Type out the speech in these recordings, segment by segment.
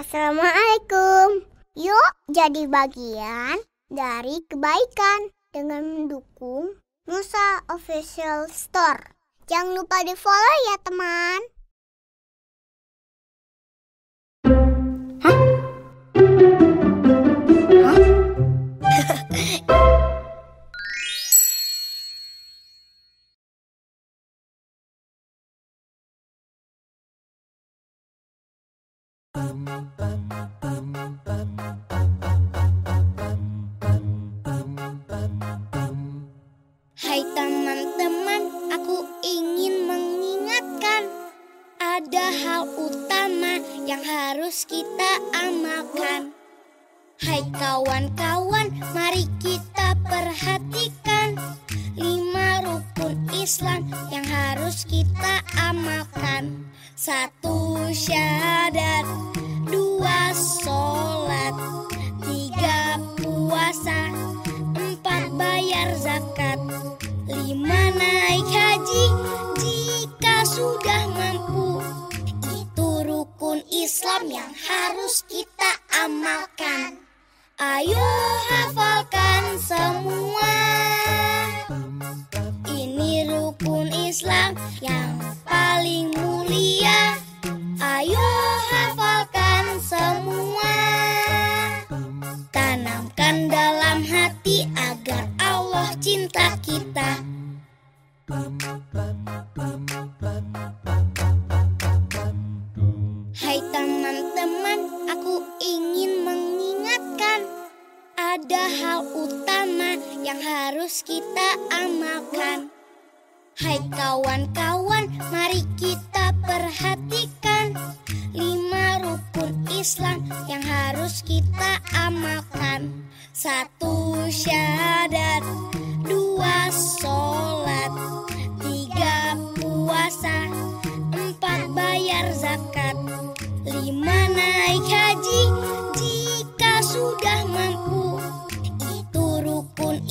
Assalamualaikum. Yuk jadi bagian dari kebaikan dengan mendukung Nusa Official Store. Jangan lupa di follow ya teman. Hai teman-teman, aku ingin mengingatkan Ada hal utama yang harus kita amalkan. Hai kawan-kawan, mari kita perhatikan Lima rukun Islam yang harus kita amalkan. Satu syahadat, Tanamkan dalam hati agar Allah cinta kita. Hai teman-teman, aku ingin mengingatkan ada hal utama yang harus kita amalkan. Hai kawan-kawan, mari kita perhatikan lima rukun Islam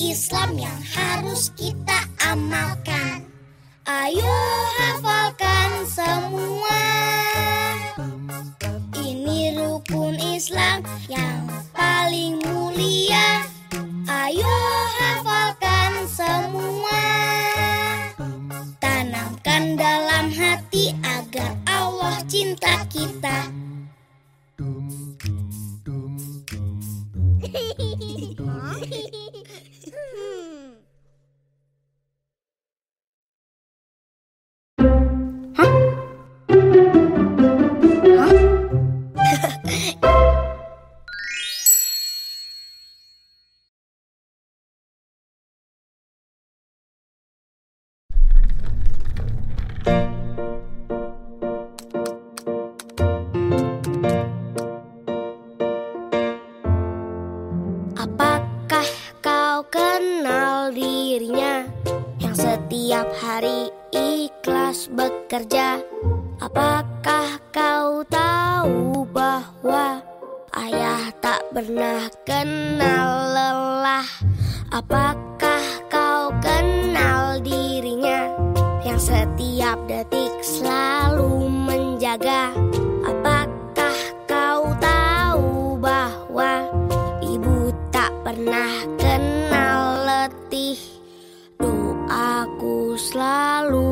Islam yang harus kita amalkan. Ayo hafalkan semua. Ini rukun Islam yang paling mulia. Ayo hafalkan semua. Tanamkan dalam hati agar Allah cinta kita. Apakah kau kenal dirinya yang setiap hari ikhlas bekerja? Apakah kau tahu bahwa ayah tak pernah kenal lelah? Apakah detik selalu menjaga? Apakah kau tahu bahwa Ibu tak pernah kenal letih Doaku selalu